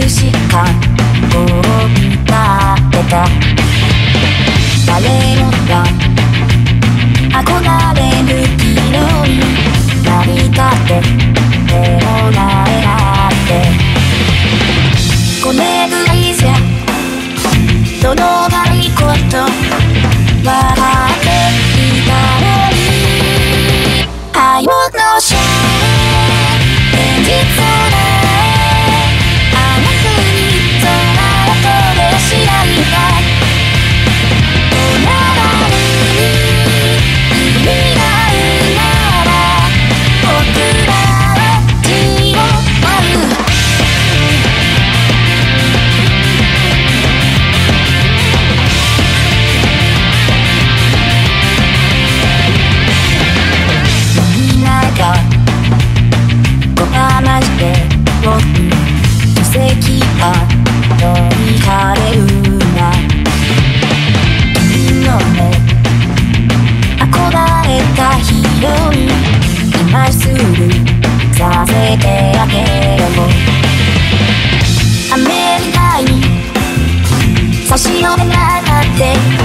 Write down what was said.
くしかを見立てた誰もが憧れるヒロイン成り立て手をなれ合ってこれぐらいじゃどのないこと笑っていたのに愛をのしようがなって